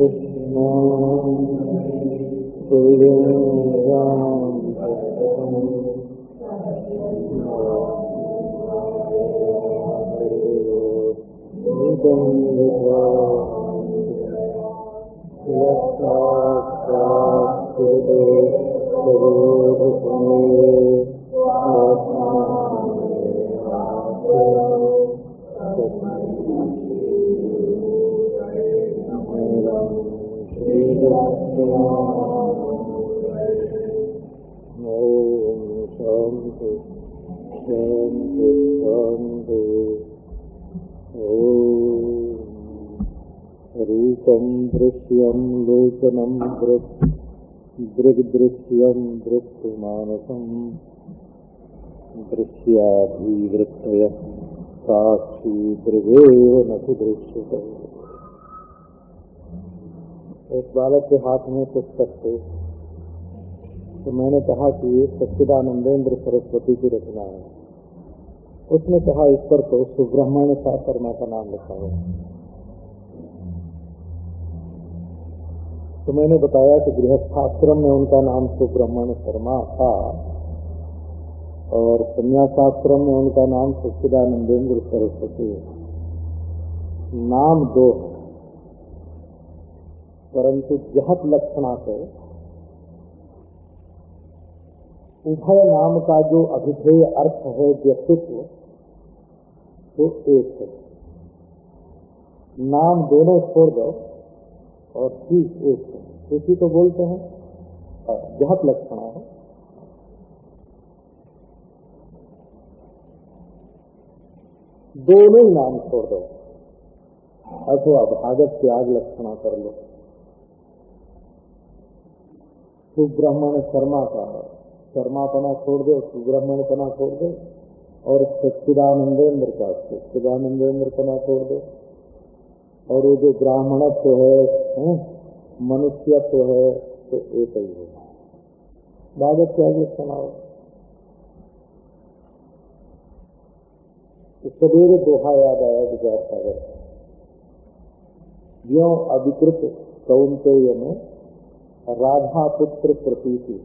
रूपम दृश्याभिवृत्तय साक्षी दृगेव न दृश्य एक बालक के हाथ में पुस्तक थे तो मैंने कहा कि ये सच्चिदानंदेंद्र सरस्वती की रचना है। उसने कहा, इस पर तो सुब्रह्मण्य शर्मा का नाम लिखा है। तो मैंने बताया कि गृहस्थाश्रम में उनका नाम सुब्रह्मण्य शर्मा था और संन्यासाश्रम में उनका नाम सच्चिदानंदेंद्र सरस्वती नाम दो है। परंतु जहत लक्षणा से उभय नाम का जो अभिधेय अर्थ है व्यक्तित्व तो एक है। नाम दोनों छोड़ दो। और चीज़ एक है इसी को बोलते हैं जहत लक्षणा है। दोनों ही नाम छोड़ दो। अथवा भागत त्याग लक्षणा कर लो। सुब्रह्मण्य शर्मा का शर्मा पना छोड़ दो सुब्रह्मण्य पना छोड़ दो, और सच्चिदानंदेंद्र का सच्चिदानंदेंद्र पना छोड़ दो। और वो जो ब्राह्मणत्व है, मनुष्यत्व है तो एक ही है। भागत क्या तो सवेरे दोहा याद आया गुजरात सागर ज्यो अधिकृत कौंतेय में राधा पुत्र प्रतीति।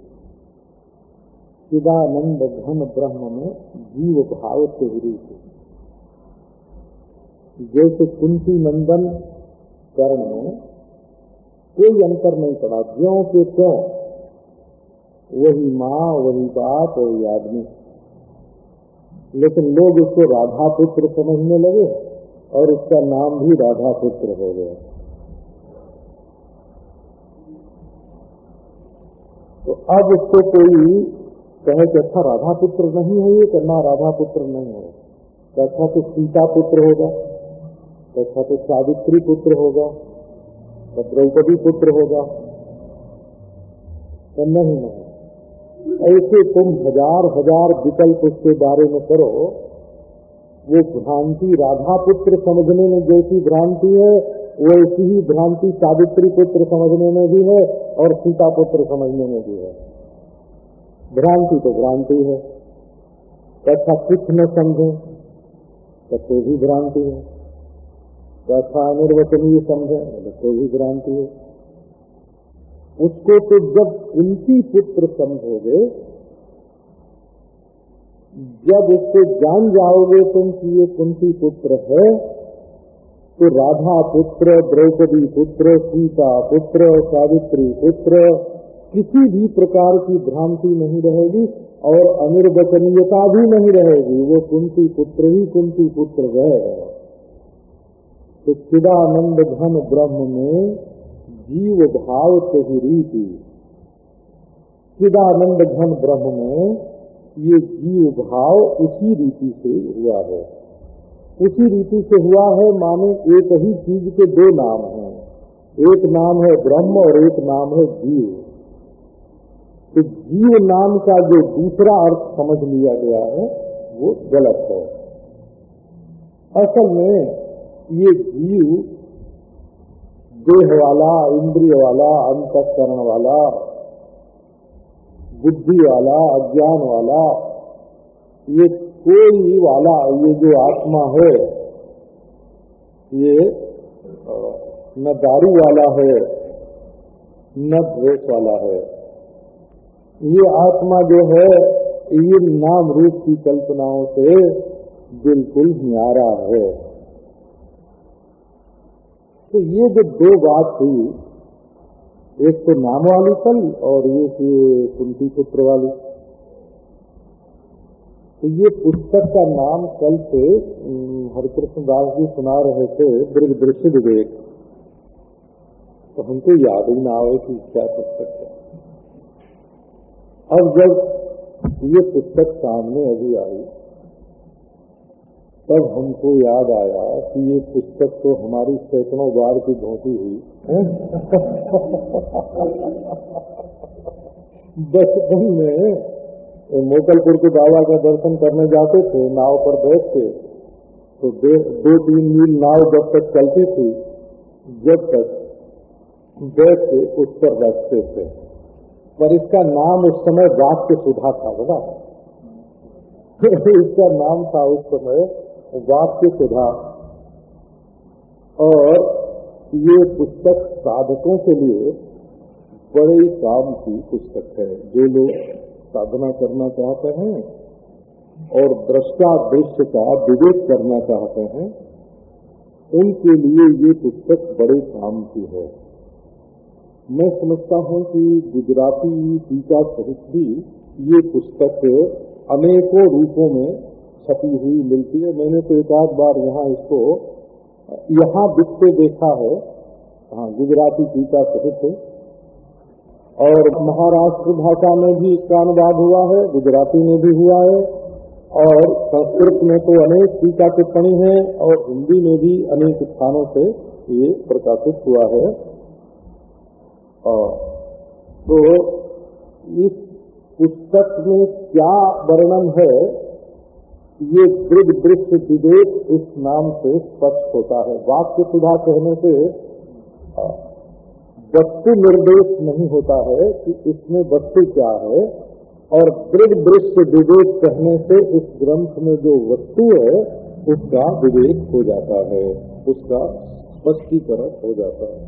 चिदानंद घन ब्रह्म में जीव भाव से विरीत जैसे कुंती नंदन कर्ण में, कोई अंतर नहीं पड़ा। ज्यो के क्यों वही माँ, वही बाप, वही आदमी। लेकिन लोग उसको राधा पुत्र समझने लगे और उसका नाम भी राधा पुत्र हो गया। तो अब उसको कोई कहे कि अच्छा राधा पुत्र नहीं है ये करना राधा पुत्र नहीं है। तो अच्छा तो सीता पुत्र होगा। तो अच्छा तो सावित्री पुत्र होगा तो द्रौपदी पुत्र होगा। तो नहीं नहीं। ऐसे तुम हज़ार हज़ार विकल्प उसके बारे में करो। वो भ्रांति राधा पुत्र समझने में जैसी भ्रांति है, वैसी ही भ्रांति सावित्री पुत्र समझने में भी है और सीता पुत्र समझने में भी है। भ्रांति तो भ्रांति है। ऐसा कुछ न समझे तो भी भ्रांति है। ऐसा अनिर्वचनीय समझे तो भी भ्रांति है। उसको तो जब कुंती पुत्र समझोगे, जब उसको जान जाओगे तुम कि ये कुंती पुत्र है तो राधा पुत्र, द्रौपदी पुत्र, सीता पुत्र, सावित्री पुत्र, किसी भी प्रकार की भ्रांति नहीं रहेगी और अनिर्वचनीयता भी नहीं रहेगी। वो कुंती पुत्र ही कुंती पुत्र है। तो चिदानंद घन ब्रह्म में जीव भाव से ही रीति। चिदानंद घन ब्रह्म में ये जीव भाव उसी रीति से हुआ है। उसी रीति से हुआ है माने एक ही चीज़ के दो नाम हैं। एक नाम है ब्रह्म और एक नाम है जीव। तो जीव नाम का जो दूसरा अर्थ समझ लिया गया है, वो गलत है। असल में ये जीव देह वाला इंद्रिय वाला अंतकरण वाला बुद्धि वाला अज्ञान वाला ये कोई वाला, ये जो आत्मा है, ये न दारू वाला है, न द्वेष वाला है। ये आत्मा जो है, ये नाम रूप की कल्पनाओं से बिल्कुल न्यारा है। तो ये जो दो बात हुई, एक तो नाम वाली कल और एक ये कुंती पुत्र वाली तो ये पुस्तक का नाम कल से हरिकृष्ण दास जी सुना रहे थे दृग दृश्य विवेक। तो हमको याद ही ना आवे कि क्या पुस्तक है। अब जब ये पुस्तक सामने अभी आई तब हमको याद आया कि ये पुस्तक तो हमारी सैकड़ों बार की धोती हुई। बचपन में मोकलपुर के बाबा का दर्शन करने जाते थे, नाव पर बैठ के। तो दो तीन मील नाव जब तक चलती थी, जब तक बैठ के उस पर बैठते थे। पर इसका नाम उस समय वाक्य सुधा था बना इसका नाम था उस समय वाक्य सुधा। और ये पुस्तक साधकों के लिए बड़े काम की पुस्तक है। जो लोग साधना करना चाहते हैं और दृष्टा दृश्य का विवेक करना चाहते हैं, उनके लिए ये पुस्तक बड़े काम की है। मैं समझता हूँ कि गुजराती टीका सहित भी ये पुस्तक अनेकों रूपों में छपी हुई मिलती है। मैंने तो एक आध बार यहाँ इसको, यहाँ बिकते देखा है। हाँ गुजराती टीका सहित और महाराष्ट्र भाषा में भी इसका अनुवाद हुआ है, गुजराती में भी हुआ है। और संस्कृत में तो अनेक टीका टिप्पणी है और हिंदी में भी अनेक स्थानों से ये प्रकाशित हुआ है। और तो इस पुस्तक में क्या वर्णन है ये दृढ़ दृश्य विवेक इस नाम से स्पष्ट होता है। वाक्य सुधा कहने से वस्तु निर्देश नहीं होता है कि इसमें वस्तु क्या है, और दृढ़ दृश्य विवेक कहने से इस ग्रंथ में जो वस्तु है, उसका विवेक हो जाता है, उसका स्पष्टीकरण हो जाता है।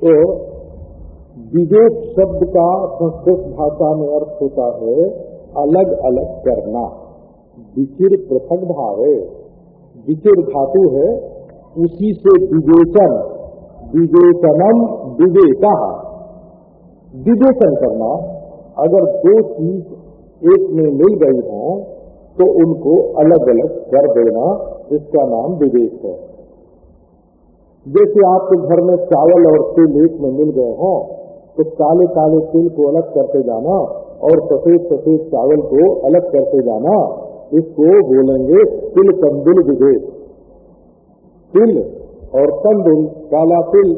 तो विवेक शब्द का संस्कृत भाषा में अर्थ होता है अलग अलग करना। विचिर पृथक भाव, विचिर धातु है, उसी से विवेचन, विवेचनम विवेका। विवेचन करना, अगर दो चीज़ एक में मिल गई हो तो उनको अलग अलग कर देना इसका नाम विवेक है। जैसे आपके घर में चावल और तिल एक में मिल गए हों तो काले काले तिल को अलग करते जाना और सफ़ेद सफ़ेद चावल को अलग करते जाना, इसको बोलेंगे तिल कंदुल विवेक तिल और तंदुल, काला तिल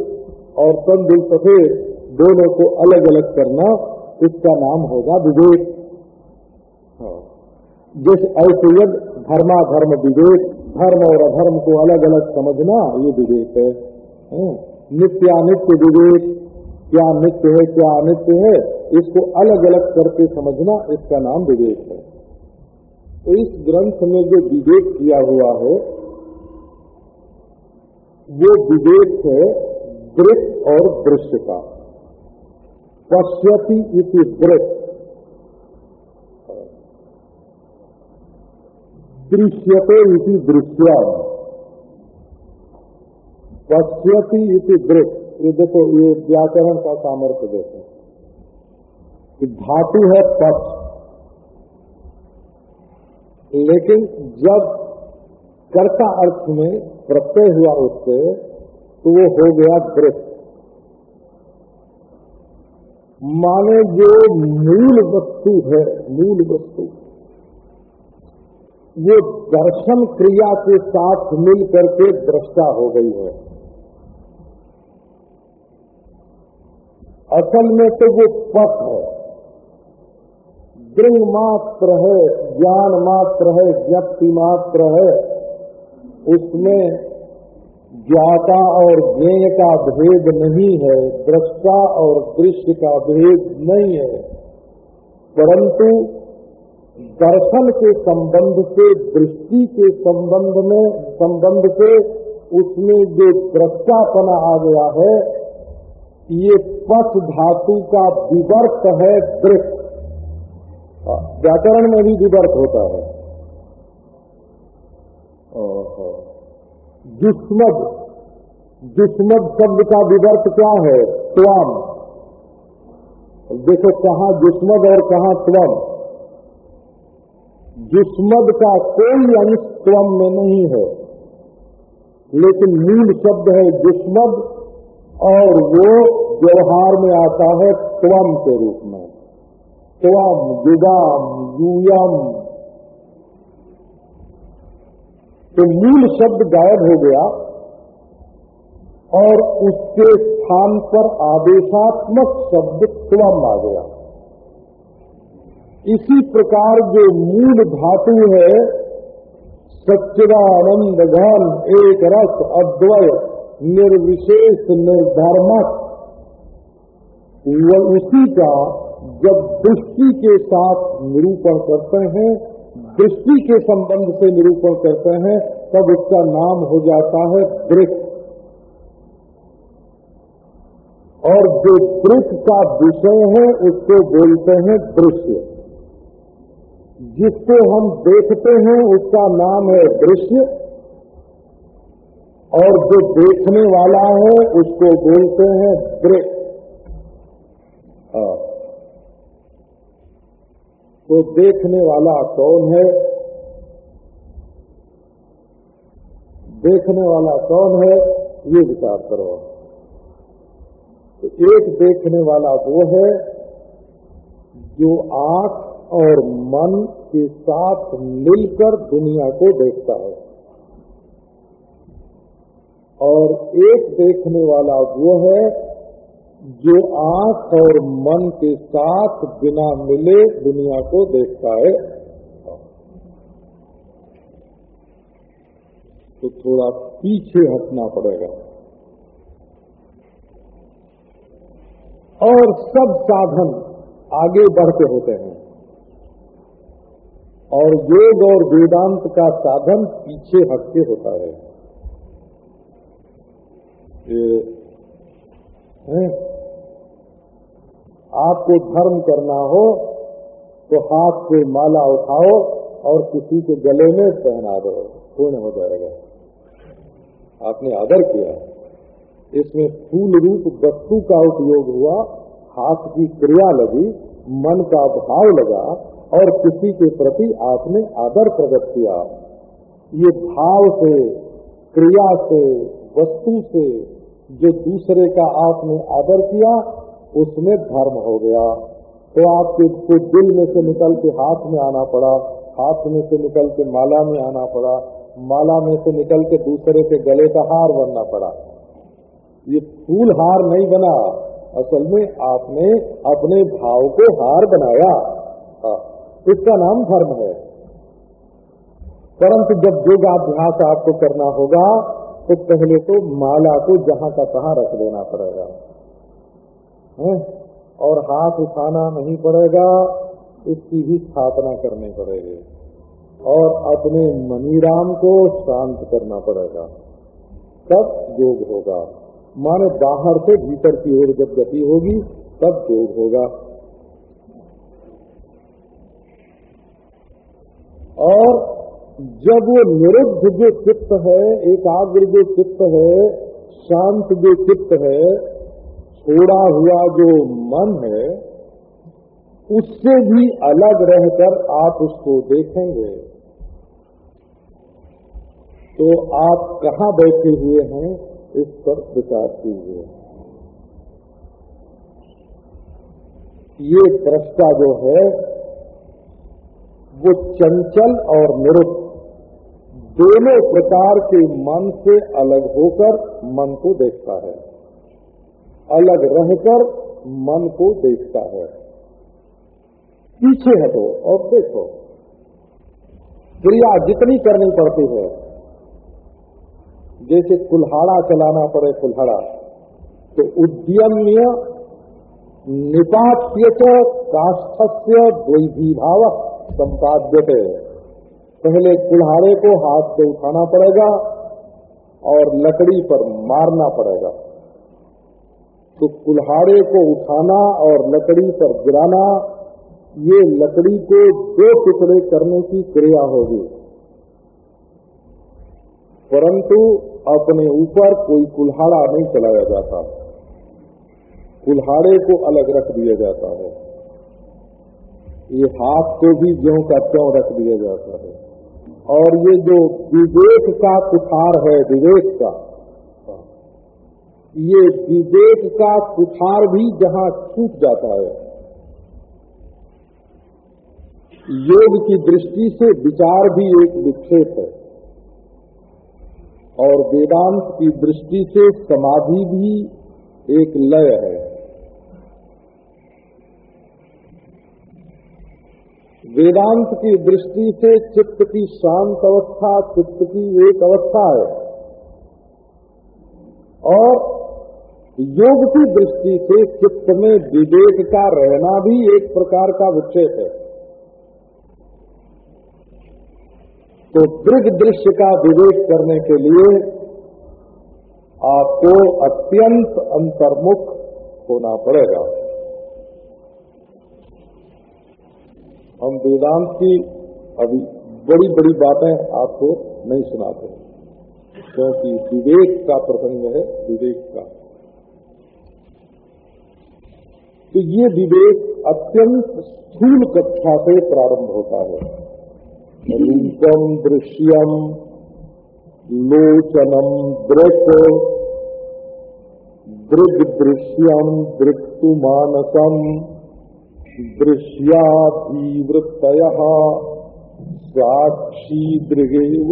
और तंदुल सफ़ेद, दोनों को अलग अलग करना, इसका नाम होगा विवेक हाँ। जिस ऐसे धर्मा धर्म विवेक धर्म और अधर्म को अलग अलग समझना, ये विवेक है हाँ। नित्यानित्य विवेक क्या नित्य है, क्या अनित्य है, इसको अलग अलग करके समझना इसका नाम विवेक है। तो इस ग्रंथ में जो विवेक किया हुआ है, वो विवेक है दृश्य और दृश्य का पश्यति इति दृश्य दृश्यते इति दृश्य पश्यति इति दृश्य ये देखो, ये व्याकरण का सामर्थ्य देखो। कि धातु है पक्ष। लेकिन जब कर्ता अर्थ में प्रत्यय हुआ उससे तो वो हो गया दृश्य माने जो मूल वस्तु है, मूल वस्तु, वो दर्शन क्रिया के साथ मिल करके दृष्टा हो गई है। असल में तो वो पथ है। दृढ़ मात्र है, ज्ञान मात्र है, ज्ञप्ति मात्र है। उसमें ज्ञाता और ज्ञेय का भेद नहीं है, दृष्टा और दृश्य का भेद नहीं है। परंतु दर्शन के संबंध से, दृष्टि के संबंध में, संबंध से उसमें जो दृष्टापना आ गया है ये पथ धातु का विवर्त है दृष्ट व्याकरण में भी विवर्त होता है। दुष्मद दुष्मद शब्द का विवर्त क्या है? त्वाम। देखो कहाँ दुष्मद और कहाँ त्वम। दुष्मद का कोई अंश त्वम में नहीं है। लेकिन मूल शब्द है दुष्मद और वो व्यवहार में आता है त्वम के रूप में। त्वम युगाम यूयम तो मूल शब्द गायब हो गया और उसके स्थान पर आदेशात्मक शब्द त्वम आ गया। इसी प्रकार जो मूल धातु है, सच्चिदानंद घन, एक रस, अद्वय, निर्विशेष, निर्धर्मक वह उसी का जब दृष्टि के साथ निरूपण करते हैं, दृष्टि के संबंध से निरूपण करते हैं, तब उसका नाम हो जाता है वृक्ष और जो दृश्य का विषय है, उसको बोलते हैं दृश्य। जिसको हम देखते हैं, उसका नाम है दृश्य। और जो देखने वाला है, उसको बोलते हैं दृश्य हाँ। तो देखने वाला कौन है? देखने वाला कौन है? ये विचार करो। तो एक देखने वाला वो है जो आँख और मन के साथ मिलकर दुनिया को देखता है। और एक देखने वाला वो है जो आँख और मन के साथ बिना मिले दुनिया को देखता है। तो थोड़ा पीछे हटना पड़ेगा। और सब साधन आगे बढ़ते होते हैं। और योग और वेदांत का साधन पीछे हटके होता है। ये, है? आपको धर्म करना हो तो हाथ से माला उठाओ और किसी के गले में पहना दो, पूर्ण हो जाएगा। आपने आदर किया। इसमें फूल रूप वस्तु का उपयोग हुआ, हाथ की क्रिया लगी, मन का भाव लगा और किसी के प्रति आपने आदर प्रकट किया। ये भाव से, क्रिया से, वस्तु से जो दूसरे का आपने आदर किया उसमें धर्म हो गया। तो आपके तो दिल में से निकल के हाथ में आना पड़ा हाथ में से निकल के माला में आना पड़ा माला में से निकल के दूसरे के गले का हार बनना पड़ा। ये फूल हार नहीं बना असल में आपने अपने भाव को हार बनाया। हाँ, इसका नाम धर्म है। परंतु जब योगाभ्यास आपको करना होगा तो पहले तो माला को जहाँ का तहां रख देना पड़ेगा। है? और हाथ उठाना नहीं पड़ेगा, इसकी भी स्थापना करनी पड़ेगी। और अपने मनीराम को शांत करना पड़ेगा। तब योग होगा। माने बाहर से भीतर की ओर जब गति होगी, तब योग होगा। और जब वो निरुद्ध जो चित्त है, एकाग्र जो चित्त है, शांत जो चित्त है छोड़ा हुआ जो मन है, उससे भी अलग रहकर आप उसको देखेंगे। तो आप कहाँ बैठे हुए हैं, इस पर विचार कीजिए। ये दृष्टा जो है, वो चंचल और निरुद्ध दोनों प्रकार के मन से अलग होकर मन को देखता है। अलग रहकर मन को देखता है। पीछे हटो और देखो। क्रिया जितनी करनी पड़ती है, जैसे कुल्हाड़ा चलाना पड़े कुल्हाड़ा तो उद्यम्य निपात्य काष्ठस्य द्वैधी भाव संपाद्य पहले कुल्हाड़े को हाथ से उठाना पड़ेगा और लकड़ी पर मारना पड़ेगा। तो कुल्हाड़े को उठाना और लकड़ी पर गिराना, ये लकड़ी को दो टुकड़े करने की क्रिया होगी। परंतु अपने ऊपर कोई कुल्हाड़ा नहीं चलाया जाता। कुल्हाड़े को अलग रख दिया जाता है। ये हाथ को भी ज्यों का त्यों रख दिया जाता है? और ये जो विवेक का कुठार है, विवेक का ये विवेक का कुठार भी जहाँ छूट जाता है। योग की दृष्टि से विचार भी एक विक्षेप है। और वेदांत की दृष्टि से समाधि भी एक लय है। वेदांत की दृष्टि से चित्त की शांत अवस्था, चित्त की एक अवस्था है। और योग की दृष्टि से चित्त में विवेक का रहना भी एक प्रकार का विक्षेप है। तो दृग दृश्य का विवेक करने के लिए आपको अत्यंत अंतर्मुख होना पड़ेगा। हम वेदांत की अभी बड़ी बड़ी बातें आपको नहीं सुनाते, क्योंकि विवेक का प्रसंग है, विवेक का। तो ये विवेक अत्यंत स्थूल कक्षा से प्रारंभ होता है। रूपम दृश्यम लोचनम दृक दृग दृश्यम दृक्तु मानसम दृश्याधिवृत्त साक्षी दृगेव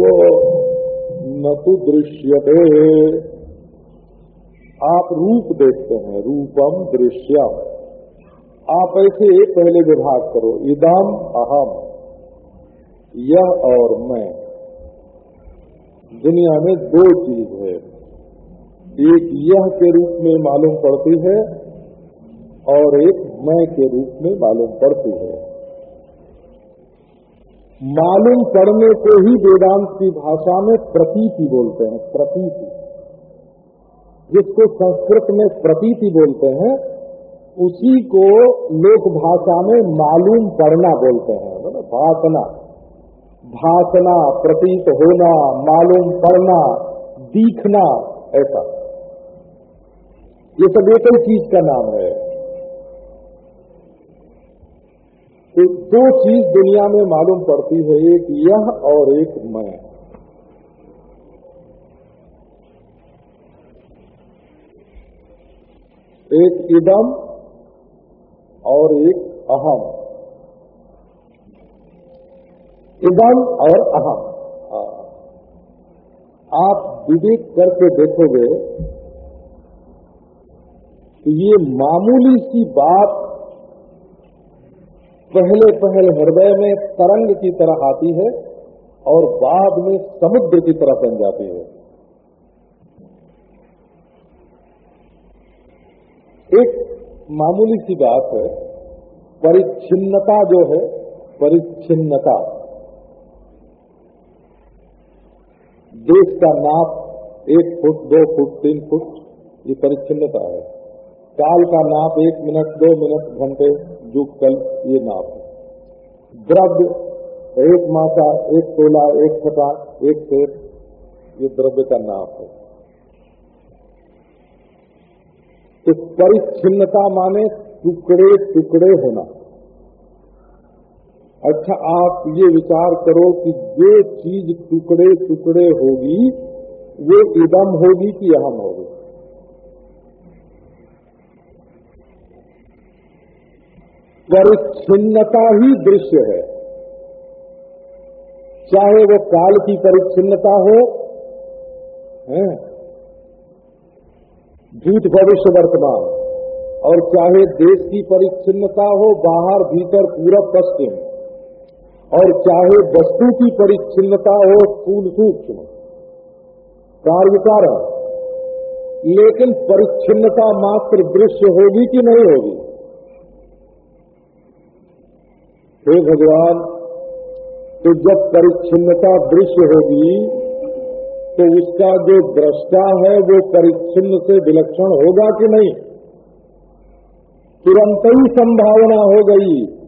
न तो दृश्यते। आप रूप देखते हैं रूपम दृश्यम। आप ऐसे पहले विभाग करो। इदम अहम, यह और मैं। दुनिया में दो चीज़ है। एक यह के रूप में मालूम पड़ती है और एक मैं के रूप में मालूम पड़ती है। मालूम पड़ने को ही वेदांत की भाषा में प्रतीति बोलते हैं, प्रतीति। जिसको संस्कृत में प्रतीति बोलते हैं उसी को लोक भाषा में मालूम पड़ना बोलते हैं। मतलब भाषना। भाषना प्रतीत होना, मालूम पड़ना दिखना, ऐसा। ये सब एक ही चीज़ का नाम है। तो दो चीज़ दुनिया में मालूम पड़ती है, एक यह और एक मैं। एक इदम और एक अहम। इदम और अहम। आप विवेक करके देखोगे तो ये मामूली सी बात पहले पहले हृदय में तरंग की तरह आती है और बाद में समुद्र की तरह बन जाती है। एक मामूली सी बात है, परिच्छिन्नता जो है, परिच्छिन्नता। देश का नाप एक फुट, दो फुट, तीन फुट, ये परिच्छिन्नता है। काल का नाप एक मिनट, दो मिनट, घंटे जुग कल, ये नाप है। द्रव्य, एक माता एक तोला, एक फटा, एक सेठ ये द्रव्य का नाप है। तो परिच्छिन्नता माने टुकड़े टुकड़े होना। अच्छा आप ये विचार करो कि जो चीज़ टुकड़े टुकड़े होगी वो इदम होगी कि अहम होगी। परिच्छिन्नता ही दृश्य है। चाहे वो काल की परिच्छिन्नता हो, है? भूत भविष्य वर्तमान। और चाहे देश की परिच्छिन्नता हो, बाहर, भीतर पूरब, पश्चिम। और चाहे वस्तु की परिच्छिन्नता हो, स्थूल सूक्ष्म। कार्य कारण। लेकिन परिच्छिन्नता मात्र दृश्य होगी कि नहीं होगी? हे भगवान तो जब परिच्छिन्नता दृश्य होगी तो उसका जो दृष्टा है वो परिच्छिन्न से विलक्षण होगा कि नहीं? तुरंत ही संभावना हो गई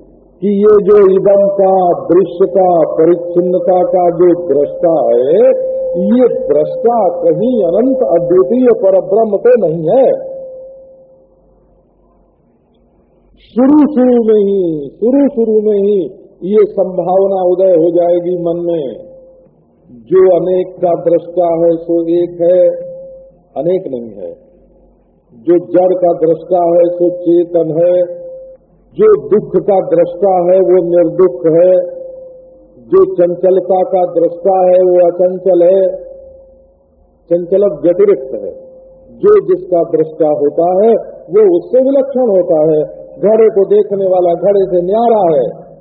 कि ये जो इदम का, दृश्य का, परिच्छिन्नता का जो दृष्टा है, ये दृष्टा कहीं अनंत अद्वितीय पर ब्रह्म तो नहीं है। शुरू शुरू में ही, शुरू शुरू में ही ये संभावना उदय हो जाएगी मन में। जो अनेक का दृष्टा है, सो एक है, अनेक नहीं है। जो जड़ का दृष्टा है, सो चेतन है। जो दुख का दृष्टा है, वो निर्दुख है। जो चंचलता का दृष्टा है, वो अचंचल है। चंचल व्यतिरिक्त है। जो जिसका दृष्टा होता है, वो उससे विलक्षण होता है। घड़े को देखने वाला, घड़े से न्यारा है।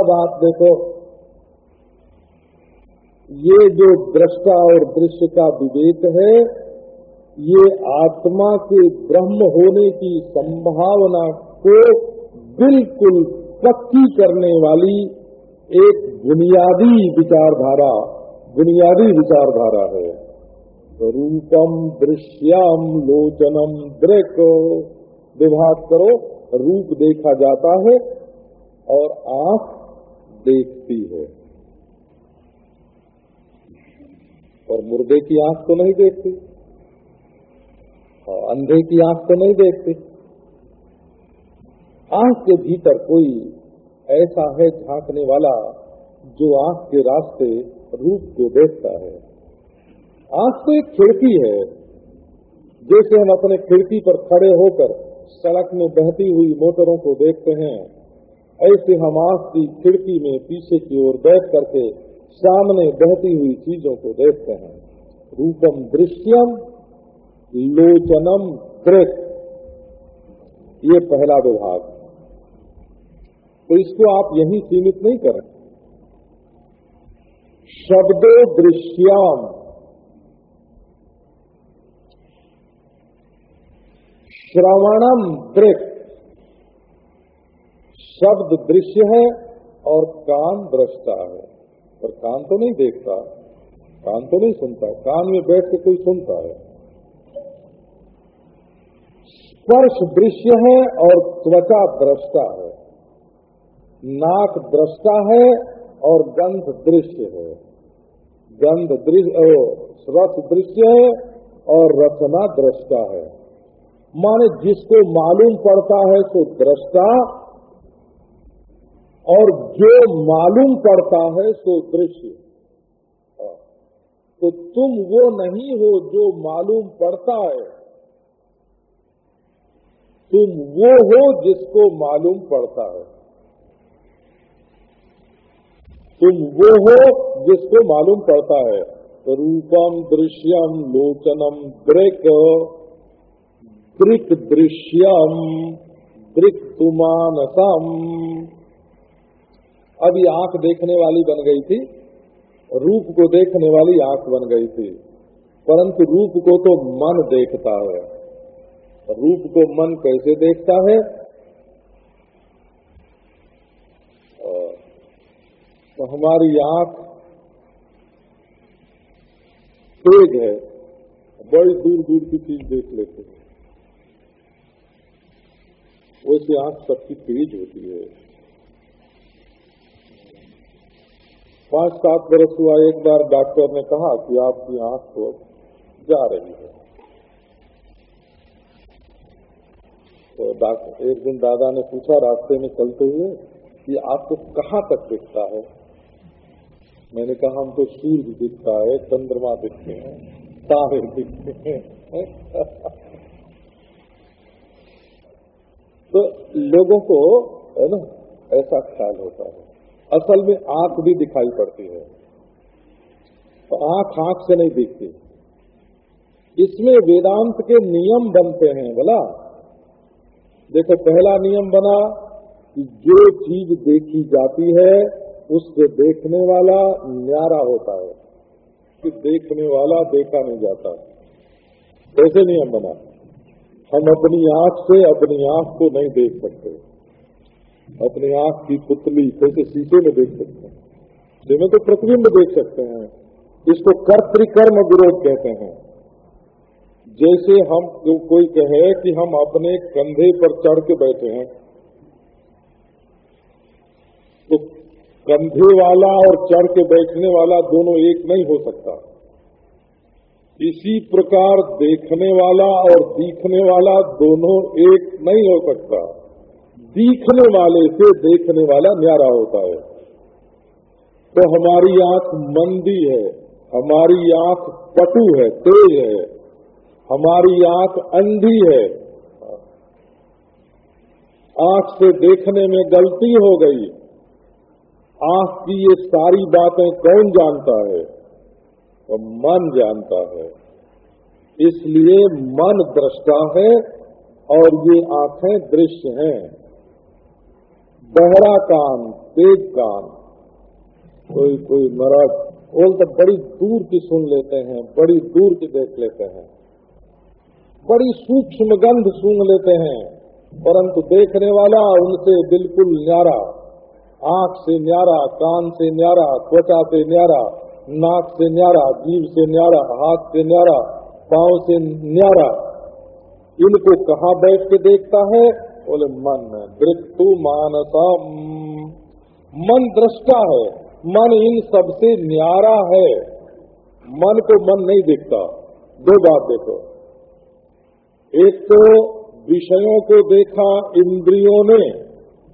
अब आप देखो ये जो दृष्टा और दृश्य का विवेक है, ये आत्मा के ब्रह्म होने की संभावना को बिल्कुल पक्की करने वाली एक बुनियादी विचारधारा बुनियादी विचारधारा है। रूपम दृश्यम लोचनम दृक। विभाग करो, रूप देखा जाता है और आँख देखती है। और मुर्दे की आँख तो नहीं देखती। और अंधे की आँख तो नहीं देखती। आँख के भीतर कोई ऐसा है झांकने वाला जो आँख के रास्ते रूप को देखता है। आँख तो एक खिड़की है, जैसे हम अपने खिड़की पर खड़े होकर सड़क में बहती हुई मोटरों को देखते हैं, ऐसे हम आँख की खिड़की में पीछे की ओर बैठ करके सामने बहती हुई चीज़ों को देखते हैं। रूपम दृश्यम, लोचनम दृक ये पहला विभाग। तो इसको आप यही सीमित नहीं करें। शब्दो दृश्याम। श्रवणम दृक शब्द दृश्य है और कान दृष्टा है। पर कान तो नहीं देखता, कान तो नहीं सुनता, कान में बैठ के कोई सुनता है। स्पर्श दृश्य है और त्वचा दृष्टा है। नाक दृष्टा है और गंध दृश्य है। गंध दृश्य रस दृश्य है और रचना दृष्टा है। माने जिसको मालूम पड़ता है तो दृष्टा और जो मालूम पड़ता है सो दृश्य। तो तुम वो नहीं हो जो मालूम पड़ता है। तुम वो हो जिसको मालूम पड़ता है। तुम वो हो जिसको मालूम पड़ता है। रूपम दृश्यम लोचनम दृक दृक दृश्यम दृक तुमानसम अभी आँख देखने वाली बन गई थी, रूप को देखने वाली आँख बन गई थी। परंतु रूप को तो मन देखता है। रूप को मन कैसे देखता है? तो हमारी आँख तेज है, बड़ी दूर दूर की चीज़ देख लेते हैं। वैसे आँख सबकी तेज होती है। पाँच सात बरस हुआ एक बार डॉक्टर ने कहा कि आपकी आँख तो जा रही है। तो एक दिन दादा ने पूछा, रास्ते में चलते हुए कि आपको कहाँ तक दिखता है? मैंने कहा हमको सूर्य दिखता है, चंद्रमा दिखते हैं, तारे दिखते हैं। तो लोगों को, है ना, ऐसा ख्याल होता है। असल में आँख भी दिखाई पड़ती है। तो आँख आँख से नहीं दिखती। इसमें वेदांत के नियम बनते हैं, बोला। देखो, पहला नियम बना कि जो चीज़ देखी जाती है, उससे देखने वाला न्यारा होता है। कि देखने वाला देखा नहीं जाता। कैसे नियम बना। हम अपनी आँख से अपनी आँख को नहीं देख सकते। अपनी आँख की पुतली कैसे शीशे में देख सकते हैं। शीशे में तो प्रतिबिंब देख सकते हैं। इसको कर्तिकर्म विरोध कहते हैं। जैसे हम जो कोई कहे कि हम अपने कंधे पर चढ़ के बैठे हैं तो कंधे वाला और चढ़ के बैठने वाला दोनों एक नहीं हो सकता। इसी प्रकार देखने वाला और दिखने वाला दोनों एक नहीं हो सकता। दिखने वाले से देखने वाला न्यारा होता है। तो हमारी आँख मंदी है, हमारी आँख पटु है, तेज है, हमारी आँख अंधी है। आँख से देखने में गलती हो गई। आँख की ये सारी बातें कौन जानता है? तो मन जानता है। इसलिए मन दृष्टा है और ये आँखें दृश्य हैं। बहरा काम तेज काम कोई कोई मरद बोल तो बड़ी दूर की सुन लेते हैं, बड़ी दूर की देख लेते हैं। बड़ी सूक्ष्म गंध सूंघ लेते हैं, परंतु देखने वाला उनसे बिल्कुल न्यारा। आँख से न्यारा, कान से न्यारा, त्वचा से न्यारा, नाक से न्यारा, जीव से न्यारा, हाथ से न्यारा, पाँव से न्यारा। इनको कहा बैठ के देखता है? बोले, मन दृक्तु मानसा मन दृष्टा है, मन इन सबसे न्यारा है। मन को मन नहीं देखता। दो बात देखो। एक तो विषयों को देखा इंद्रियों ने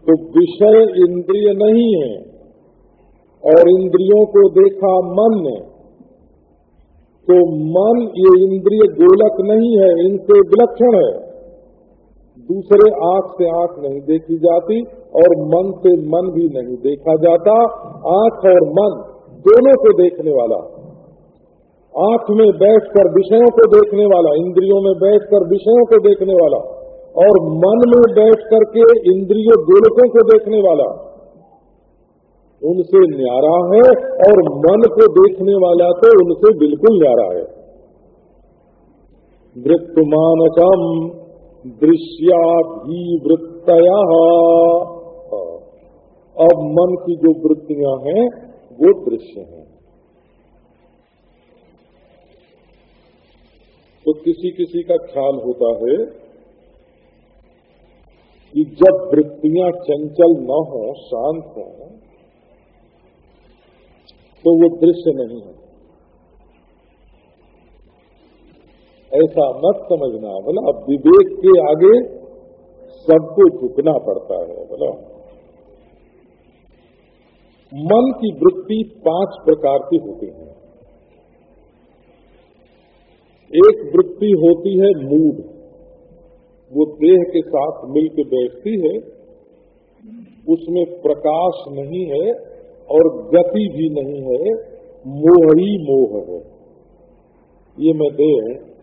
तो विषय इंद्रिय नहीं है। और इंद्रियों को देखा मन ने तो मन ये इंद्रिय गोलक नहीं है, इनसे विलक्षण है। दूसरे आँख से आँख नहीं देखी जाती और मन से मन भी नहीं देखा जाता। आँख और मन दोनों को देखने वाला। आँख में बैठकर विषयों को देखने वाला, इंद्रियों में बैठकर विषयों को देखने वाला और मन में बैठ करके इंद्रिय गोलकों को देखने वाला। उनसे न्यारा है और मन को देखने वाला तो उनसे बिल्कुल न्यारा है। वृत्तमानकम दृश्याभिवृत्तया। अब मन की जो वृत्तियाँ हैं, वो दृश्य हैं। तो किसी किसी का ख्याल होता है कि जब वृत्तियाँ चंचल न हो, शांत हो तो वो दृश्य नहीं है ऐसा मत समझना, बोला विवेक के आगे सबको झुकना पड़ता है, बोला। मन की वृत्ति पाँच प्रकार की होती है। एक वृत्ति होती है मूड। वो देह के साथ मिलकर बैठती है, उसमें प्रकाश नहीं है और गति भी नहीं है, मोह ही मोह है। ये मैं देह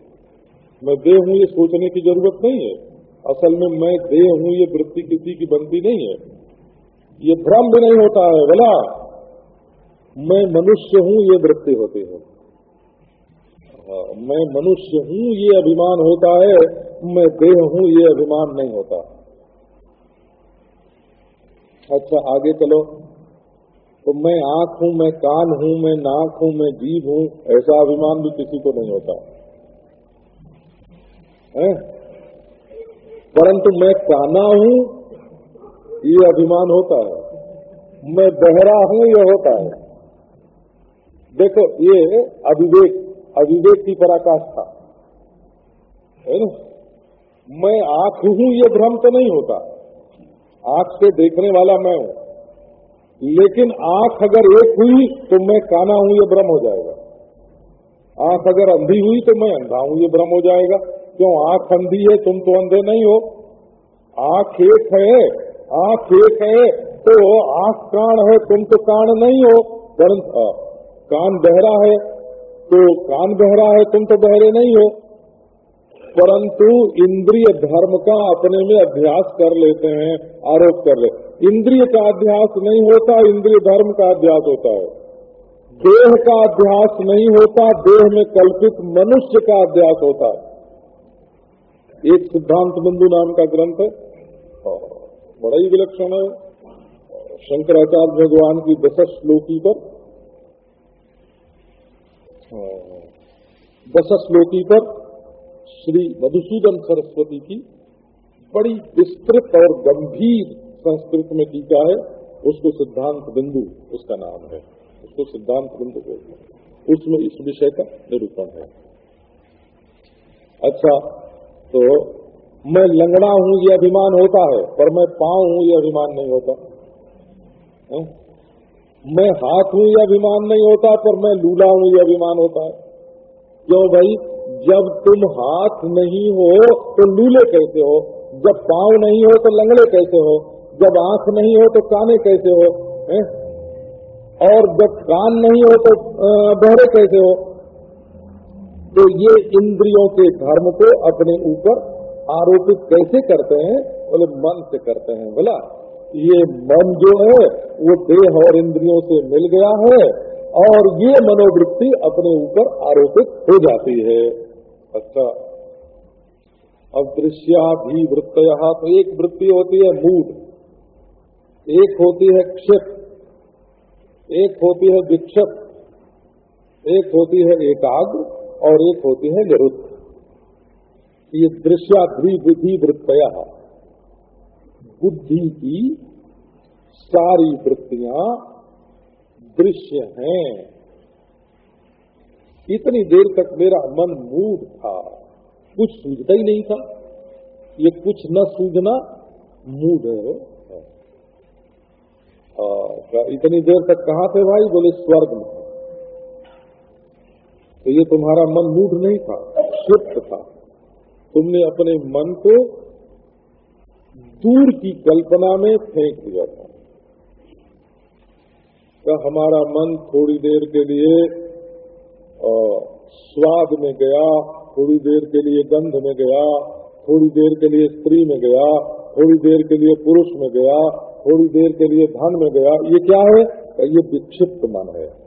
मैं देह हूँ ये सोचने की ज़रूरत नहीं है। असल में मैं देह हूँ ये वृत्ति किसी की बनती नहीं है। ये भ्रम भी नहीं होता है बोला मैं मनुष्य हूँ, ये वृत्ति होती है। मैं मनुष्य हूँ, ये अभिमान होता है। मैं देह हूँ, ये अभिमान नहीं होता। अच्छा आगे चलो। तो मैं आँख हूँ, मैं कान हूँ, मैं नाक हूँ, मैं जीव हूँ, ऐसा अभिमान भी किसी को नहीं होता। है परंतु मैं काना हूँ, ये अभिमान होता है। मैं बहरा हूँ, ये होता है। देखो, ये अविवेक अविवेक की पराकाष्ठा। है ना? मैं आँख हूँ, ये भ्रम तो नहीं होता। आँख से देखने वाला मैं हूँ। लेकिन आँख अगर एक हुई तो मैं काना हूँ, ये भ्रम हो जाएगा। आँख अगर अंधी हुई तो मैं अंधा हूँ, ये भ्रम हो जाएगा। क्यों आँख अंधी है? तुम तो अंधे नहीं हो। आँख एक है, आँख एक है तो आँख कान है, तुम तो कान नहीं हो। परंतु कान बहरा है तो कान बहरा है, तुम तो बहरे नहीं हो। परंतु इंद्रिय धर्म का अपने में अभ्यास कर लेते हैं, आरोप कर लेते इंद्रिय का अभ्यास नहीं होता, इंद्रिय धर्म का अभ्यास होता है। देह का अभ्यास नहीं होता, देह में कल्पित मनुष्य का अभ्यास होता है। एक सिद्धांत बिंदु नाम का ग्रंथ है। बड़ा ही विलक्षण है। शंकराचार्य भगवान की दशश श्लोकी पर दश श्लोकी पर श्री मधुसूदन सरस्वती की बड़ी विस्तृत और गंभीर संस्कृत में टीका है। उसको सिद्धांत बिंदु उसका नाम है। उसको सिद्धांत बिंदु बोलते हैं। उसमें इस विषय का निरूपण है। अच्छा तो मैं लंगड़ा हूँ, ये अभिमान होता है, पर मैं पाँव हूँ, ये अभिमान नहीं होता। है? मैं हाथ हूँ, ये अभिमान नहीं होता, पर मैं लूला हूँ, ये अभिमान होता है। क्यों भाई? जब तुम हाथ नहीं हो तो लूले कैसे हो? जब पाँव नहीं हो तो लंगड़े कैसे हो? जब आँख नहीं हो तो काने कैसे हो? है? और जब कान नहीं हो तो बहरे कैसे हो? तो ये इंद्रियों के धर्म को अपने ऊपर आरोपित कैसे करते हैं? बोले, मन से करते हैं। बोला, ये मन जो है, वो देह और इंद्रियों से मिल गया है और ये मनोवृत्ति अपने ऊपर आरोपित हो जाती है। अच्छा अब दृश्याधि वृत्त तो एक वृत्ति होती है मूड। एक होती है क्षिप। एक होती है विक्षिप एक होती है एकाग्र। और एक होती है निरुद्ध। ये दृश्याध्री बुद्धि वृत्तया बुद्धि की सारी वृत्तियाँ दृश्य हैं। इतनी देर तक मेरा मन मूड था। कुछ सूझता ही नहीं था। ये कुछ न सूझना मूड है। आ, इतनी देर तक कहा थे भाई? बोले स्वर्ग में। तो ये तुम्हारा मन मूड नहीं था शुद्ध था। तुमने अपने मन को दूर की कल्पना में फेंक दिया था। का हमारा मन थोड़ी देर के लिए आ, स्वाद में गया थोड़ी देर के लिए गंध में गया थोड़ी देर के लिए स्त्री में गया थोड़ी देर के लिए पुरुष में गया थोड़ी देर के लिए धन में गया ये क्या है? ये विक्षिप्त मन है।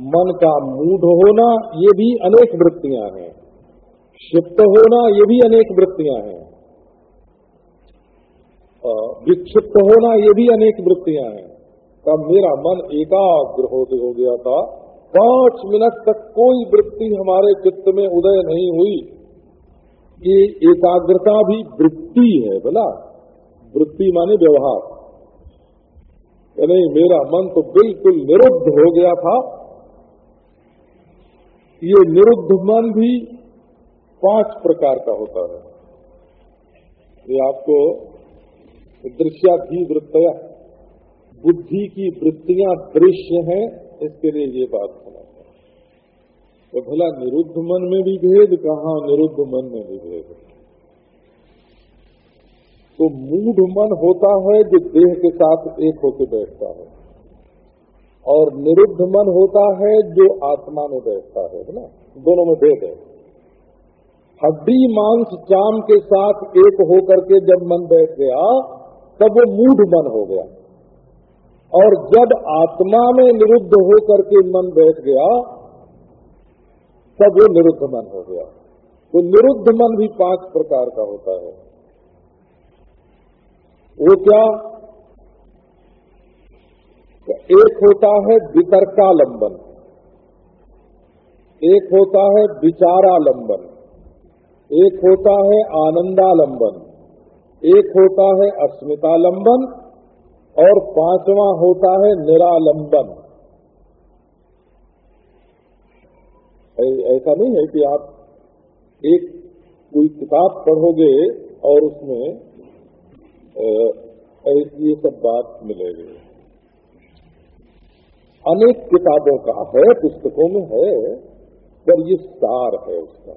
मन का मूड होना, ये भी अनेक वृत्तियाँ हैं। क्षिप्त होना, ये भी अनेक वृत्तियाँ हैं। विक्षिप्त होना, ये भी अनेक वृत्तियाँ हैं। तब मेरा मन एकाग्र हो गया था। पाँच मिनट तक कोई वृत्ति हमारे चित्त में उदय नहीं हुई। ये एकाग्रता भी वृत्ति है, बोला। वृत्ति माने व्यवहार। नहीं मेरा मन तो बिल्कुल निरुद्ध हो गया था। ये निरुद्ध मन भी पाँच प्रकार का होता है। ये आपको दृश्याधि वृत्तियाँ बुद्धि की वृत्तियाँ दृश्य हैं, इसके लिए ये बात सुना तो भला निरुद्ध मन में भी भेद, कहा निरुद्ध मन में भी भेद? तो मूढ़ मन होता है जो देह के साथ एक होकर बैठता है। और निरुद्ध मन होता है जो आत्मा में बैठता है ना? दोनों में भेद है। हड्डी, मांस, चाम के साथ एक होकर के जब मन बैठ गया, तब वो मूढ़ मन हो गया। और जब आत्मा में निरुद्ध होकर के मन बैठ गया, तब वो निरुद्ध मन हो गया। तो निरुद्ध मन भी पाँच प्रकार का होता है। वो क्या? एक होता है वितर्कालंबन। एक होता है विचारालंबन। एक होता है आनंदालंबन। एक होता है अस्मितालंबन। और पांचवा होता है निरालंबन। ऐसा नहीं है कि आप एक कोई किताब पढ़ोगे और उसमें ये सब बात मिलेगी। अनेक किताबों का है, पुस्तकों में है, पर ये सार है उसका।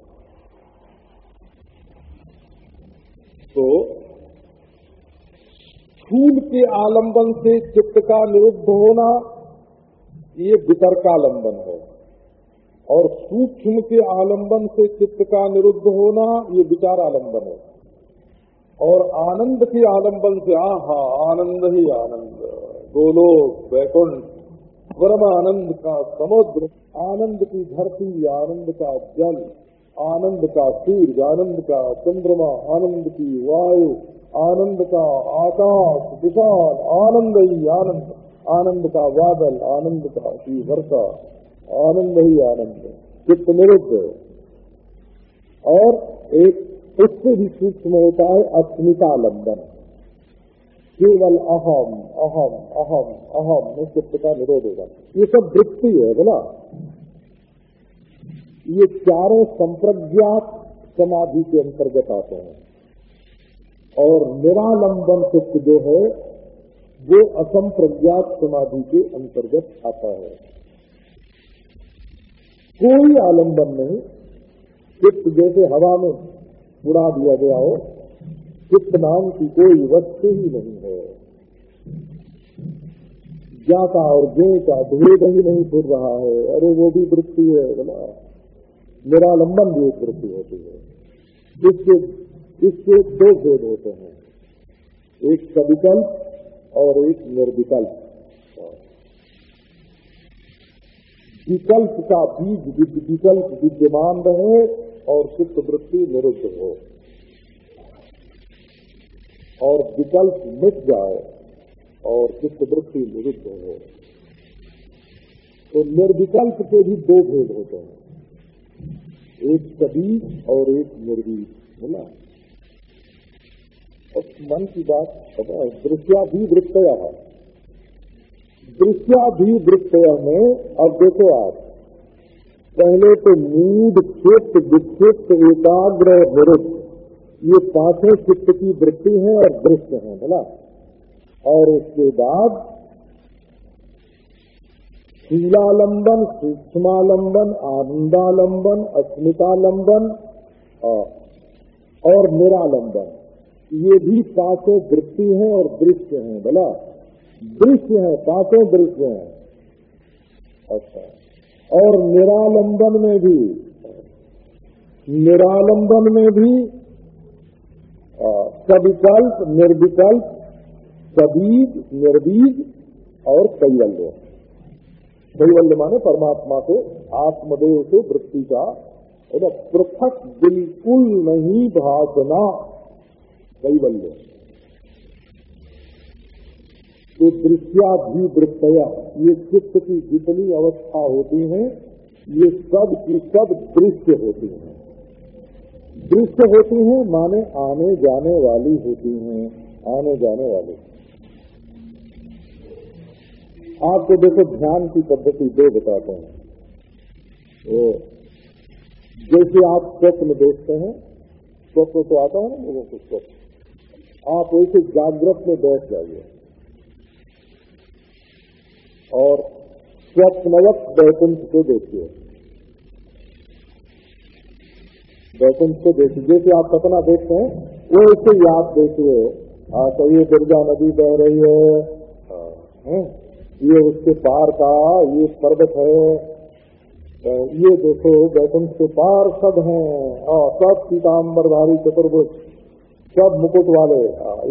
तो फूल के आलंबन से चित्त का निरुद्ध होना, ये वितर्कालंबन है। और सूक्ष्म के आलंबन से चित्त का निरुद्ध होना, ये विचार आलंबन है। और आनंद के आलंबन से, आहा, आनंद ही आनंद। गोलोक, वैकुंठ परम आनंद का समुद्र आनंद की धरती आनंद का जल, आनंद का सूर्य, आनंद का चंद्रमा, आनंद की वायु, आनंद का आकाश, विशाल, आनंद ही आनंद आनंद का बादल, आनंद का की वर्षा आनंद ही आनंद, चित्त निरुद्ध। और एक उससे भी सूक्ष्म होता है अस्मितालंबन केवल अहम अहम अहम अहम में चित्त का निरोध होगा ये सब वृत्ति है, बोला। ये चारों संप्रज्ञात समाधि के अंतर्गत आते हैं। और निरालंबन चित्त जो है, वो असंप्रज्ञात समाधि के अंतर्गत आता है। कोई आलंबन नहीं। चित्त जैसे हवा में उड़ा दिया गया हो चित्त नाम की कोई वस्तु ही नहीं है। ज्ञाता और ज्ञ का भेद ही नहीं फिर रहा है। अरे, वो भी वृत्ति है बोला निरालंबन भी एक वृत्ति होती है। इसके इसके दो भेद होते हैं। एक सविकल्प और एक निर्विकल्प। विकल्प का बीज विकल्प विद्यमान रहे और चित्त वृत्ति निरुद्ध हो। और विकल्प मिट जाए और चित्त वृत्ति निरुद्ध हो। तो निर्विकल्प के भी दो भेद होते हैं। एक सबीज और एक निर्वीज बोला और मन की बात है दृश्याधि वृत्तया दृश्याधि वृत्तय में, अब देखो आप, पहले तो मूड क्षेत्र, विक्षिप्त, एकाग्र निरुद्ध। ये पाँचों चित्त की वृत्ति है और दृश्य है, बोला। और उसके बाद शीलालंबन, सूक्ष्मालंबन, आनंदालंबन, अस्मितालंबन और निरालंबन। ये भी पाँचों वृत्ति है और दृश्य है, बोला। दृश्य है, पाँचों दृश्य हैं। अच्छा। और निरालंबन में भी, निरालंबन में भी सविकल्प, निर्विकल्प सबीज निर्बीज और कैवल्य कैवल्य माने परमात्मा को आत्मदेव से वृत्ति का। पृथक, बिल्कुल नहीं भाषना कैवल्य तो दृश्याभिवृत्तया, ये चित्त की जितनी अवस्था होती है, ये सब की सब दृश्य होती हैं। दृश्य होती हैं, माने आने जाने वाली होती हैं, आने जाने वाली। आपको देखो, ध्यान की पद्धति दो बताते हैं। तो जैसे आप स्वप्न देखते हैं, स्वप्न तो आता है ना लोगों को, स्वप्न। आप वैसे जागृत में बैठ जाइए। और स्वप्नवत वैकुंठ को देखिए। वैकुंठ को देखिए जैसे आप सपना देखते हैं वो ही आप देखिए तो ये दुर्गा नदी बह रही है, है? ये उसके पार का ये पर्वत है ये देखो वैकुंठ के पार सब हैं और सब सीताम्बरधारी चतुर्भुज सब मुकुट वाले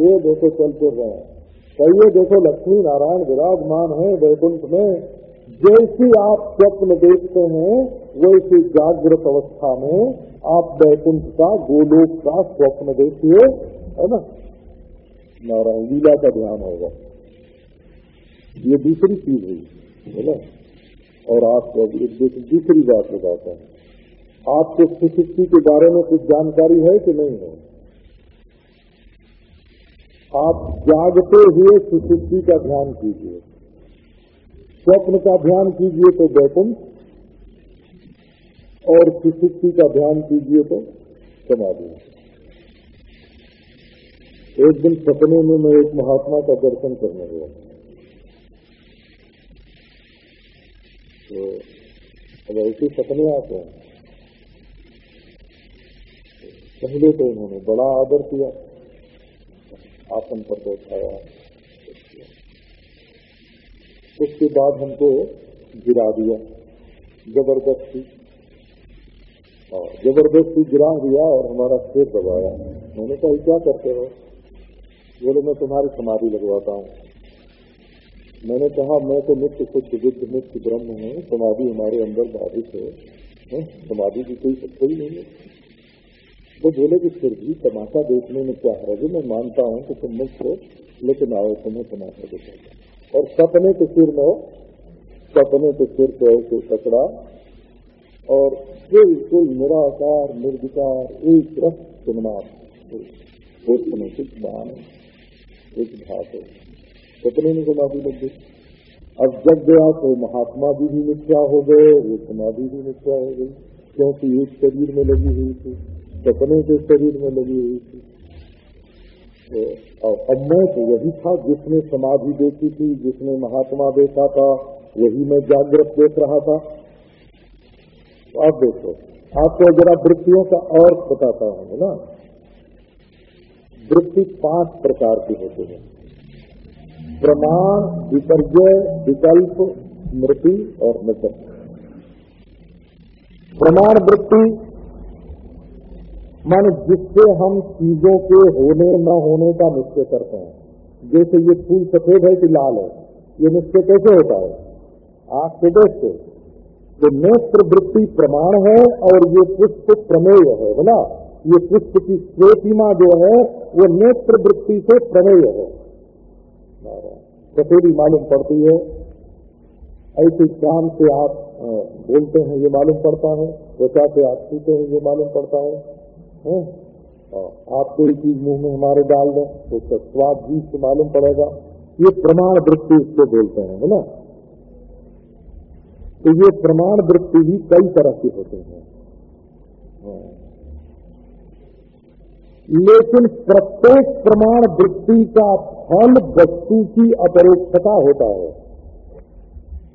ये देखो चल फिर रहे हैं तो ये देखो लक्ष्मी नारायण विराजमान है वैकुंठ में जैसे आप स्वप्न देखते हैं, वैसे जागृत अवस्था में आप वैकुंठ का गोलोक का स्वप्न देखिए, है ना? नारायण लीला का ध्यान होगा। ये दूसरी चीज़ हुई, है ना? और आपको दूसरी बात बताता हूँ। आपको सुशक्ति के बारे में कुछ जानकारी है कि नहीं है? आप जागते हुए सुशक्ति का ध्यान कीजिए। स्वप्न का ध्यान कीजिए तो वैकुंठ और सुशक्ति का ध्यान कीजिए तो समाधि। एक दिन सपने में मैं एक महात्मा का दर्शन करने गया। तो अब ऐसे सपने आते हैं। पहले तो उन्होंने, बड़ा आदर किया, आसन पर बैठाया। उसके बाद हमको गिरा दिया। ज़बरदस्ती। और ज़बरदस्ती गिरा दिया और हमारा सिर दबाया। मैंने कहा क्या करते हो? बोले, मैं तुम्हारी समाधि लगवाता हूँ। मैंने कहा, मैं तो नित्य शुद्ध बुद्ध नित्य ब्रह्म हूँ। समाधि हमारे अंदर बाधित है। समाधि की कोई सत्य ही नहीं है। वो बोले कि, फिर भी तमाशा देखने में क्या है? मैं मानता हूँ कि तुम मुक्त हो, लेकिन आओ, तुम्हें तमाशा देखा और सपने के सिर में सपने के सिर को ऐसे कचड़ा और बिल्कुल निराकार, निर्विकार, एक रस सुननाथ बाण कुछ भात कितने में समाधि लग गई अब जग गया तो महात्मा भी भी मिथ्या हो गए वो समाधि भी मिथ्या हो गई, क्योंकि एक शरीर में लगी हुई थी, सपने के शरीर में लगी हुई थी। तो अब मैं तो वही था जिसने समाधि देखी थी, जिसने महात्मा देखा था, वही मैं जागृत देख रहा था। आप देखो, आपको जरा वृत्तियों का और बताता हूँ ना? वृत्ति पाँच प्रकार की होती है। प्रमाण, विपर्जय, विकल्प, स्मृति और निकट। प्रमाण वृत्ति मान जिससे हम चीज़ों के होने न होने का निश्चय करते हैं। जैसे ये फूल सफ़ेद है कि लाल है ये निश्चय कैसे होता है? आँख के से तो नेत्र वृत्ति प्रमाण है और ये पुष्प प्रमेय है बोला ये पुष्प की प्रतिमा जो है वो नेत्र वृत्ति से प्रमेय है। सफेदी मालूम पड़ती है। ऐसे काम से आप बोलते हैं ये मालूम पड़ता है। त्वचा से आप छूते हैं ये मालूम पड़ता है, है? आप कोई चीज़ मुँह में हमारे डाल दें तो उसका स्वाद भी से मालूम पड़ेगा ये प्रमाण वृत्ति इसको बोलते हैं, है ना तो ये प्रमाण वृत्ति भी कई तरह की होते हाँ। लेकिन प्रत्येक प्रमाण वृत्ति का फल वस्तु की अपरोक्षता होता है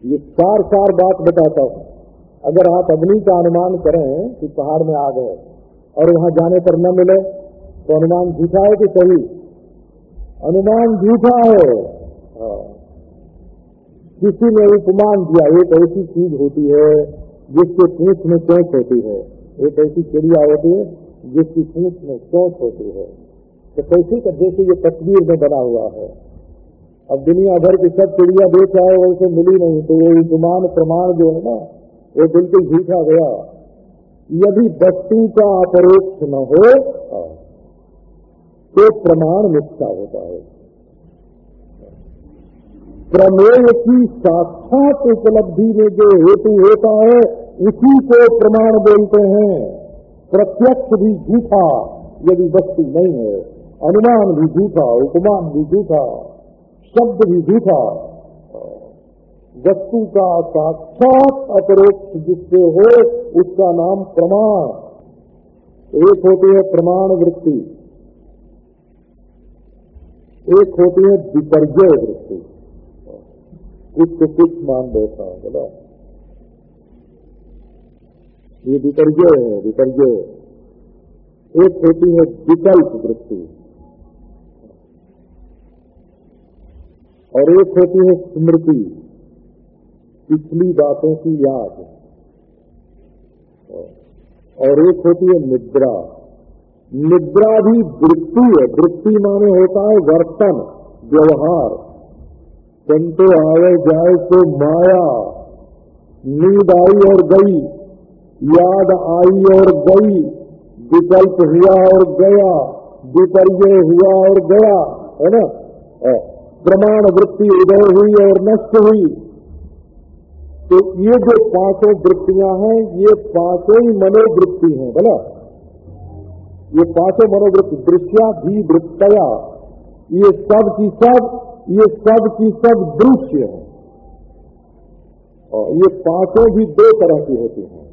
ये चार चार बात बताता हूँ अगर आप अग्नि का अनुमान करें कि पहाड़ में आ गए और वहाँ जाने पर न मिले तो अनुमान झूठा है कि सही? अनुमान झूठा है। हाँ। किसी ने उपमान दिया, एक ऐसी चीज़ होती है जिसके पूछ में चौंक होती है। एक ऐसी चिड़िया होती है जिसकी पूछ में चौंक होती है। तो कैसे का जैसे ये तस्वीर में बना हुआ है। अब दुनिया भर की सब चिड़िया देख आए वैसे मिली नहीं तो वो उपमान प्रमाण जो है ना वो बिल्कुल झूठा गया। यदि वस्तु का अपरोक्ष न हो तो प्रमाण मिथ्या होता है। प्रमेय की साक्षात उपलब्धि में जो हेतु होता है, उसी को प्रमाण बोलते हैं। प्रत्यक्ष भी झूठा, यदि वस्तु नहीं है, अनुमान भी झूठा, उपमान भी झूठा, शब्द भी झूठा वस्तु का साक्षात अपरोक्ष जिससे हो, उसका नाम प्रमाण। एक होती है प्रमाण वृत्ति। एक होती है विपर्जय वृत्ति। कुछ तो कुछ मान बैठा है, बोला। ये विपर्जय है, विपर्जय। एक होती है विकल्प वृत्ति। और एक होती है स्मृति। पिछली बातों की याद। और एक होती है निद्रा। निद्रा भी वृत्ति है। वृत्ति माने होता है वर्तन, व्यवहार। संतो आए जाए तो माया। नींद आई और गई, याद आई और गई, विकल्प हुआ और गया, विपर्य हुआ और गया, है ना? प्रमाण वृत्ति उदय हुई और नष्ट हुई। तो ये जो पाँचों वृत्तियाँ हैं, ये पाँचों ही मनोवृत्ति हैं बोला ये पाँचों मनोवृत्ति, दृश्या, भी, वृत्तया, ये सब की सब, ये सब की सब दृश्य है। और ये पाँचों भी दो तरह की होती हैं।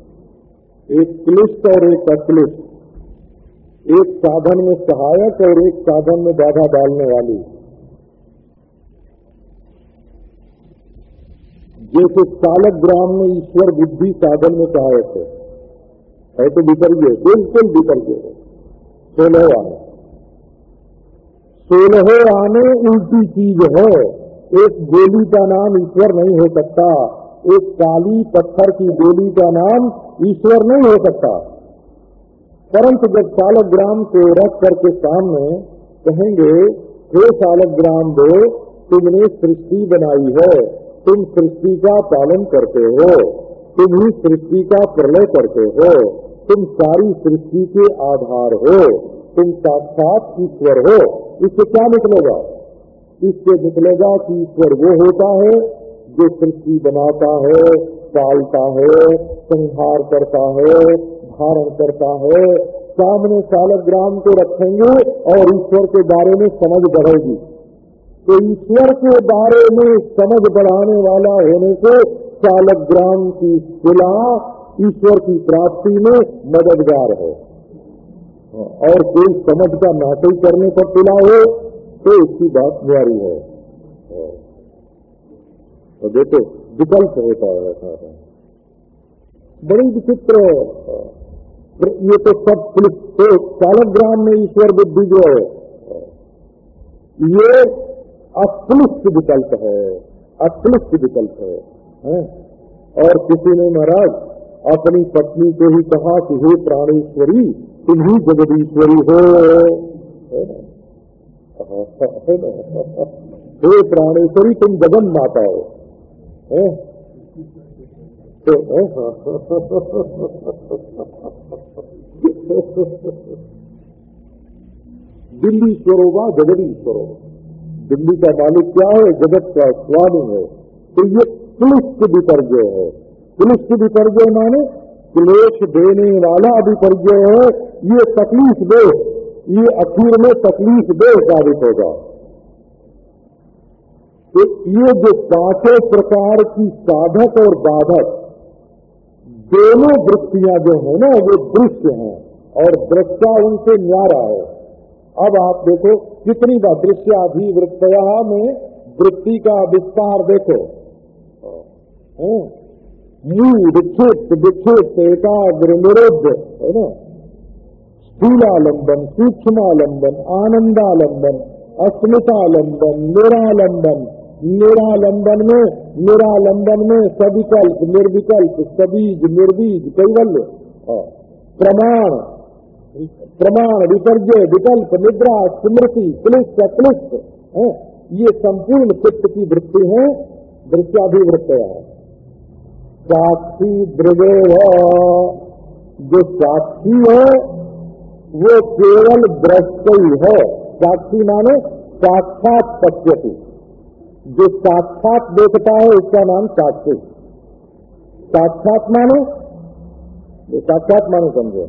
एक क्लिष्ट और एक अक्लिष्ट। एक साधन में सहायक और एक साधन में बाधा डालने वाली। जैसे चालक ग्राम में ईश्वर बुद्धि साधन में सहायक है। है तो विपर्य बिल्कुल विपर्य है सोलह आने। सोलह आने उल्टी चीज़ है। एक गोली का नाम ईश्वर नहीं हो सकता। एक काली पत्थर की गोली का नाम ईश्वर नहीं हो सकता। परंतु जब चालक ग्राम को रख करके सामने कहेंगे, हे ग्राम दो, तुमने सृष्टि बनाई है। तुम सृष्टि का पालन करते हो, तुम ही सृष्टि का प्रलय करते हो, तुम सारी सृष्टि के आधार हो, तुम साक्षात ईश्वर हो। इससे क्या निकलेगा? इससे निकलेगा कि ईश्वर वो होता है जो सृष्टि बनाता है, पालता है, संहार करता है, धारण करता है। सामने सालग्राम को रखेंगे और ईश्वर के बारे में समझ बढ़ेगी। तो ईश्वर के बारे में समझ बढ़ाने वाला होने से सालग्राम की शिला ईश्वर की प्राप्ति में मददगार है। और कोई समझ का नाटक करने पर तुला हो तो इसकी बात न्यारी है। तो देखो, विकल्प होता है ऐसा है। बड़ी विचित्र ये तो सब तो सालग्राम में ईश्वर बुद्धि जो है, ये अक्लिष्ट विकल्प है अक्लिष्ट विकल्प है, है? और किसी ने महाराज अपनी पत्नी को ही कहा कि हे प्राणेश्वरी तुम ही जगदीश्वरी हो। हे प्राणेश्वरी तुम जगन माता हो? तो दिल्ली ईश्वरो व दिल्ली का मालिक क्या है? जगत का स्वामी है। तो ये क्लिष्ट विपर्जय है। क्लिष्ट विपर्जय माने क्लेश देने वाला विपर्जय है। ये तकलीफ़ दे। ये अखीर में तकलीफ़ दे साबित होगा। तो ये जो पाँचों प्रकार की साधक और बाधक, दोनों वृत्तियाँ जो है ना, वो दृश्य हैं और दृष्टा उनसे न्यारा है। अब आप देखो कितनी बार दृश्याधिवृत्तया में वृत्ति का विस्तार देखो। विक्षिप्त विक्षिप्त एकाग्र निरुद्ध है ना? स्थूलालंबन, सूक्ष्मालंबन, आनंदालंबन, अस्मितालंबन, निरालंबन। निरालंबन में निरालंबन में सविकल्प, निर्विकल्प, सबीज, निर्बीज, कैवल्य। प्रमाण प्रमाण विपर्जय विकल्प, निद्रा, स्मृति क्लिष्ट अक्लिष्ट ये संपूर्ण चित्त की वृत्ति है, दृश्याभिवृत्त है। साक्षी द्रव्य जो साक्षी है, वो केवल दृष्ट ही है। साक्षी माने साक्षात पश्यति जो साक्षात देखता है, उसका नाम साक्षी। साक्षात माने साक्षात माने समझो।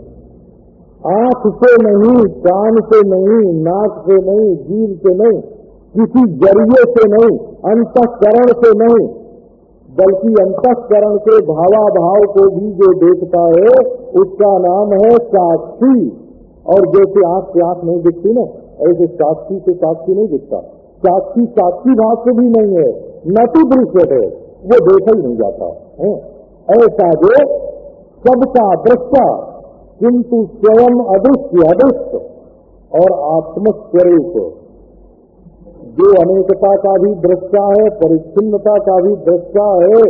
आँख से नहीं, कान से नहीं, नाक से नहीं जीव से नहीं, किसी ज़रिए से नहीं, अंतकरण से नहीं, बल्कि अंतकरण के भावाभाव को भी जो देखता है, उसका नाम है साक्षी। और जैसे आँख से आँख नहीं दिखती ना, ऐसे साक्षी से साक्षी नहीं दिखता। साक्षी साक्षी भाव से भी नहीं है, न तो दृश्य है, वो देखा ही नहीं जाता, है? ऐसा जो सबका दृष्टा किंतु स्वयं अदृश्य अदृश्य और आत्मस्वरूप। जो अनेकता का भी दृष्टा है, परिच्छिन्नता का भी दृष्टा है,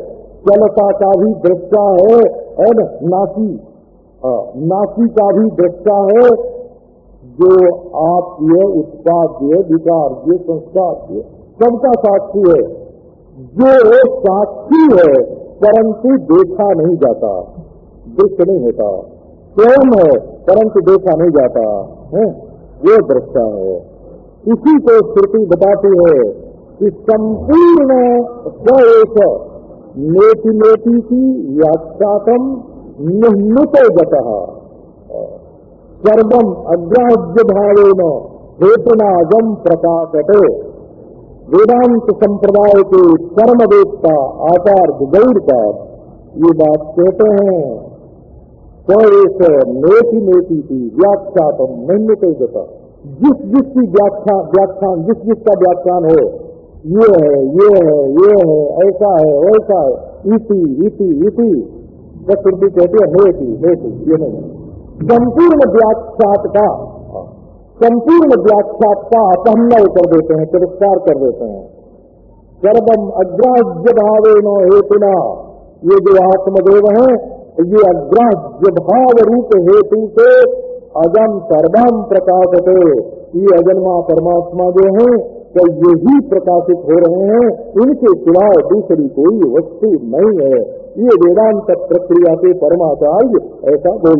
चलता का भी दृष्टा है, और नासी नासी का भी दृष्टा है, जो आप्य उत्पाद्य, विकार्य संस्कार सबका साक्षी है। जो साक्षी है, परंतु देखा नहीं जाता दृश्य नहीं होता। स्वयं है, परंतु देखा नहीं जाता, है? वो दृष्टा है। इसी को श्रुति बताती है कि संपूर्ण एक नेति नेति की व्याख्यातम निहित गता। सर्वम अग्राह्य भावेन हेतुनागम प्रकाशते। वेदांत संप्रदाय के कर्मदेवता आचार्य गौर का ये बात कहते हैं। तो एक नेति नेति की व्याख्यातम निहित गता जिस जिसकी व्याख्या व्याख्यान जिस जिसका व्याख्यान हो ये है ये है ये है ऐसा है वैसा है इति इति इति बस कहते हैं हेति हेति ये नहीं संपूर्ण व्याख्यात का, संपूर्ण व्याख्यात का अपहमय कर देते हैं, तिरस्कार कर देते हैं। सर्वम अग्राह्य भावे न हेतुना। ये जो आत्मदेव हैं ये अग्राह्य भाव रूप हेतु से अजम सर्वम प्रकाशते, ये अजन्मा परमात्मा जो है तो यही प्रकाशित हो रहे हैं इनके सिवाय दूसरी कोई वस्तु नहीं है। ये वेदांत प्रक्रिया के परमाचार्य ऐसा बोल